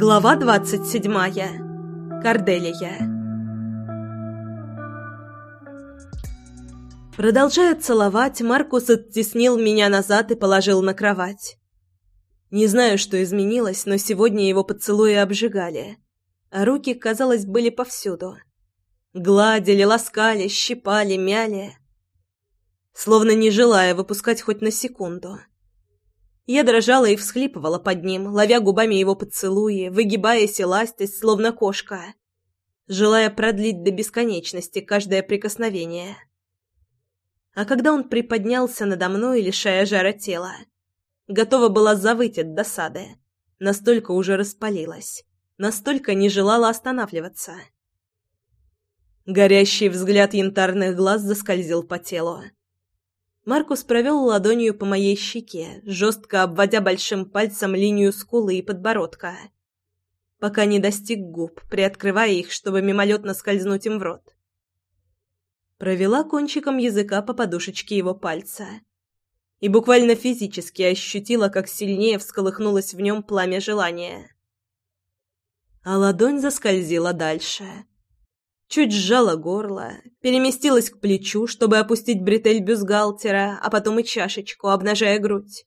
Глава двадцать седьмая. Корделия. Продолжая целовать, Маркус оттеснил меня назад и положил на кровать. Не знаю, что изменилось, но сегодня его поцелуи обжигали, а руки, казалось, были повсюду. Гладили, ласкали, щипали, мяли, словно не желая выпускать хоть на секунду. Я дрожала и всхлипывала под ним, ловя губами его поцелуи, выгибаясь и ластясь, словно кошка, желая продлить до бесконечности каждое прикосновение. А когда он приподнялся надо мной, лишая жара тела, готова была завыть от досады, настолько уже распалилась, настолько не желала останавливаться. Горящий взгляд янтарных глаз заскользил по телу. Маркус провел ладонью по моей щеке, жестко обводя большим пальцем линию скулы и подбородка, пока не достиг губ, приоткрывая их, чтобы мимолетно скользнуть им в рот. Провела кончиком языка по подушечке его пальца и буквально физически ощутила, как сильнее всколыхнулось в нем пламя желания. А ладонь заскользила дальше — чуть сжала горло, переместилась к плечу, чтобы опустить бретель бюстгальтера, а потом и чашечку, обнажая грудь.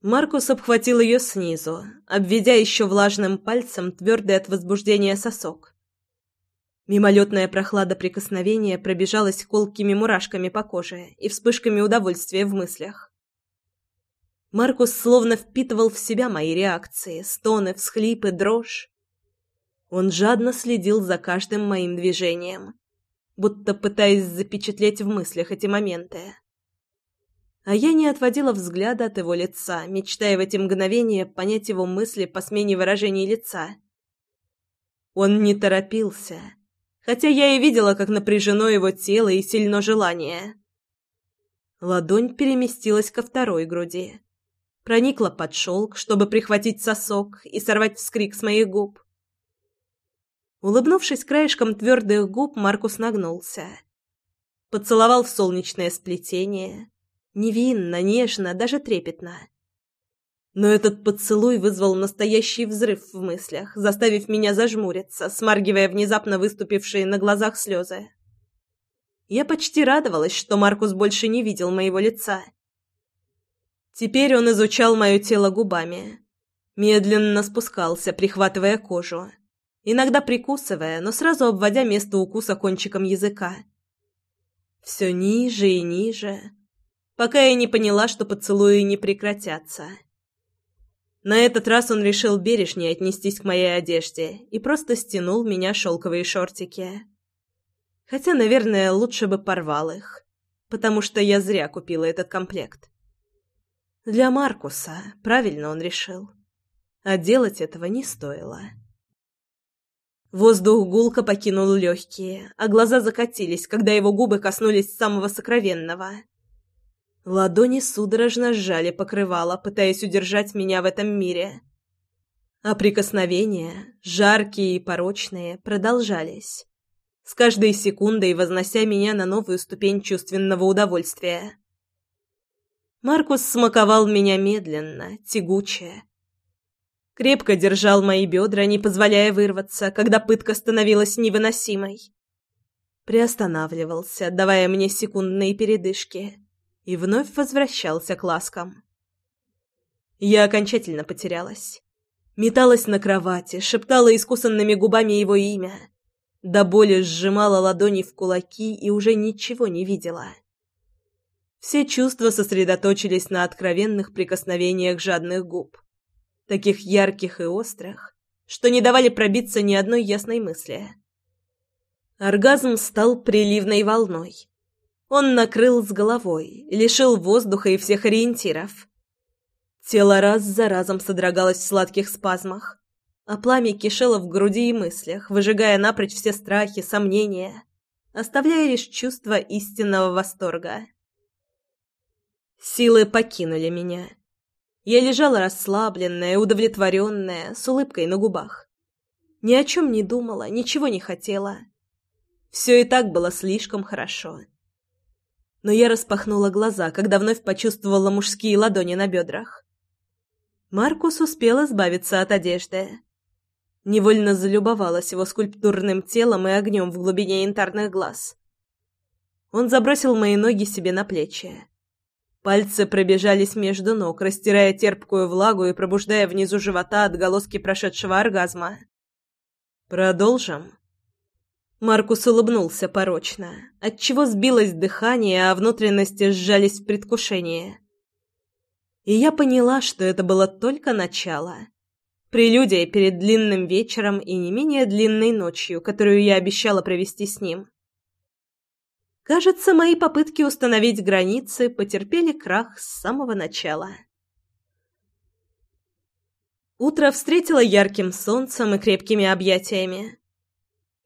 Маркус обхватил ее снизу, обведя еще влажным пальцем твердый от возбуждения сосок. Мимолетная прохлада прикосновения пробежалась колкими мурашками по коже и вспышками удовольствия в мыслях. Маркус словно впитывал в себя мои реакции, стоны, всхлипы, дрожь. Он жадно следил за каждым моим движением, будто пытаясь запечатлеть в мыслях эти моменты. А я не отводила взгляда от его лица, мечтая в эти мгновения понять его мысли по смене выражений лица. Он не торопился, хотя я и видела, как напряжено его тело и сильно желание. Ладонь переместилась ко второй груди. Проникла под шелк, чтобы прихватить сосок и сорвать вскрик с моих губ. Улыбнувшись краешком твердых губ, Маркус нагнулся. Поцеловал в солнечное сплетение. Невинно, нежно, даже трепетно. Но этот поцелуй вызвал настоящий взрыв в мыслях, заставив меня зажмуриться, смаргивая внезапно выступившие на глазах слезы. Я почти радовалась, что Маркус больше не видел моего лица. Теперь он изучал мое тело губами. Медленно спускался, прихватывая кожу иногда прикусывая, но сразу обводя место укуса кончиком языка. Все ниже и ниже, пока я не поняла, что поцелуи не прекратятся. На этот раз он решил бережнее отнестись к моей одежде и просто стянул меня шелковые шортики. Хотя, наверное, лучше бы порвал их, потому что я зря купила этот комплект. Для Маркуса, правильно он решил. А делать этого не стоило. Воздух гулко покинул легкие, а глаза закатились, когда его губы коснулись самого сокровенного. Ладони судорожно сжали покрывало, пытаясь удержать меня в этом мире. А прикосновения, жаркие и порочные, продолжались, с каждой секундой вознося меня на новую ступень чувственного удовольствия. Маркус смаковал меня медленно, тягуче, крепко держал мои бедра, не позволяя вырваться, когда пытка становилась невыносимой. Приостанавливался, давая мне секундные передышки, и вновь возвращался к ласкам. Я окончательно потерялась. Металась на кровати, шептала искусанными губами его имя. До боли сжимала ладони в кулаки и уже ничего не видела. Все чувства сосредоточились на откровенных прикосновениях жадных губ таких ярких и острых, что не давали пробиться ни одной ясной мысли. Оргазм стал приливной волной. Он накрыл с головой, лишил воздуха и всех ориентиров. Тело раз за разом содрогалось в сладких спазмах, а пламя кишело в груди и мыслях, выжигая напрочь все страхи, сомнения, оставляя лишь чувство истинного восторга. Силы покинули меня. Я лежала расслабленная, удовлетворенная, с улыбкой на губах. Ни о чем не думала, ничего не хотела. Все и так было слишком хорошо. Но я распахнула глаза, когда вновь почувствовала мужские ладони на бедрах. Маркус успел избавиться от одежды. Невольно залюбовалась его скульптурным телом и огнем в глубине янтарных глаз. Он забросил мои ноги себе на плечи. Пальцы пробежались между ног, растирая терпкую влагу и пробуждая внизу живота отголоски прошедшего оргазма. «Продолжим?» Маркус улыбнулся порочно, отчего сбилось дыхание, а внутренности сжались в предвкушении. И я поняла, что это было только начало. Прелюдия перед длинным вечером и не менее длинной ночью, которую я обещала провести с ним. Кажется, мои попытки установить границы потерпели крах с самого начала. Утро встретило ярким солнцем и крепкими объятиями.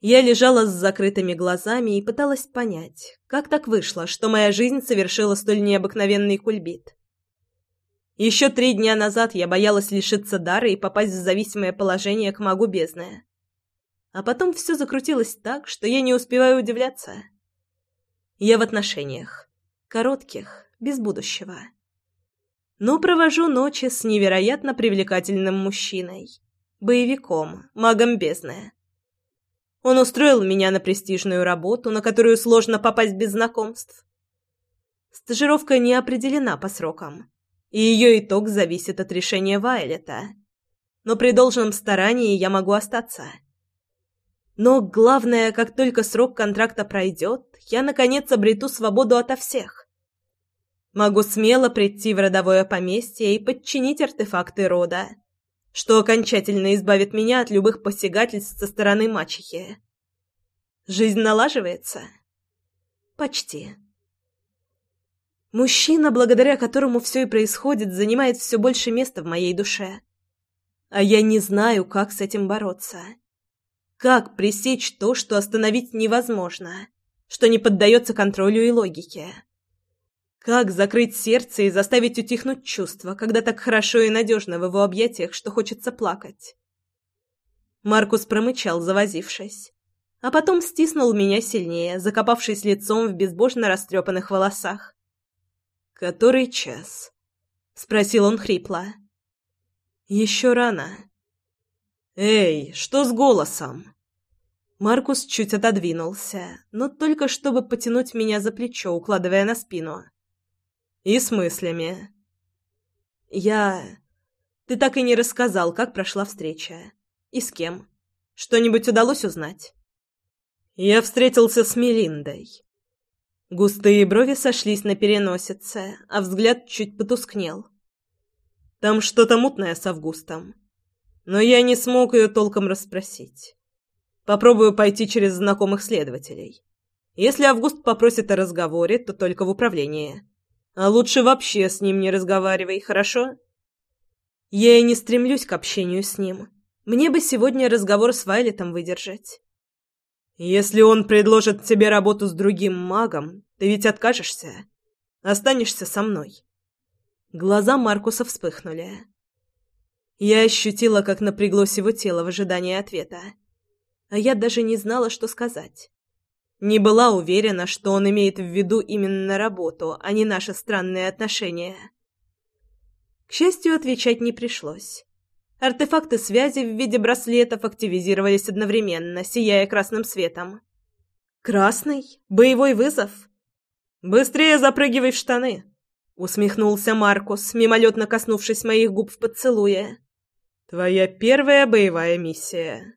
Я лежала с закрытыми глазами и пыталась понять, как так вышло, что моя жизнь совершила столь необыкновенный кульбит. Еще три дня назад я боялась лишиться дара и попасть в зависимое положение к магу бездны. А потом все закрутилось так, что я не успеваю удивляться. Я в отношениях. Коротких, без будущего. Но провожу ночи с невероятно привлекательным мужчиной. Боевиком, магом бездны. Он устроил меня на престижную работу, на которую сложно попасть без знакомств. Стажировка не определена по срокам, и ее итог зависит от решения Вайлета. Но при должном старании я могу остаться. Но главное, как только срок контракта пройдет, я, наконец, обрету свободу ото всех. Могу смело прийти в родовое поместье и подчинить артефакты рода что окончательно избавит меня от любых посягательств со стороны мачехи. Жизнь налаживается? Почти. Мужчина, благодаря которому все и происходит, занимает все больше места в моей душе. А я не знаю, как с этим бороться. Как пресечь то, что остановить невозможно, что не поддается контролю и логике. Как закрыть сердце и заставить утихнуть чувства, когда так хорошо и надежно в его объятиях, что хочется плакать? Маркус промычал, завозившись, а потом стиснул меня сильнее, закопавшись лицом в безбожно растрепанных волосах. «Который час?» — спросил он хрипло. «Еще рано». «Эй, что с голосом?» Маркус чуть отодвинулся, но только чтобы потянуть меня за плечо, укладывая на спину. И с мыслями. Я... Ты так и не рассказал, как прошла встреча. И с кем. Что-нибудь удалось узнать? Я встретился с Мелиндой. Густые брови сошлись на переносице, а взгляд чуть потускнел. Там что-то мутное с Августом. Но я не смог ее толком расспросить. Попробую пойти через знакомых следователей. Если Август попросит о разговоре, то только в управлении. А лучше вообще с ним не разговаривай, хорошо? Я и не стремлюсь к общению с ним. Мне бы сегодня разговор с Вайлетом выдержать. Если он предложит тебе работу с другим магом, ты ведь откажешься. Останешься со мной. Глаза Маркуса вспыхнули. Я ощутила, как напряглось его тело в ожидании ответа. А я даже не знала, что сказать. Не была уверена, что он имеет в виду именно работу, а не наши странные отношения. К счастью, отвечать не пришлось. Артефакты связи в виде браслетов активизировались одновременно, сияя красным светом. «Красный? Боевой вызов?» «Быстрее запрыгивай в штаны!» — усмехнулся Маркус, мимолетно коснувшись моих губ в поцелуе. «Твоя первая боевая миссия».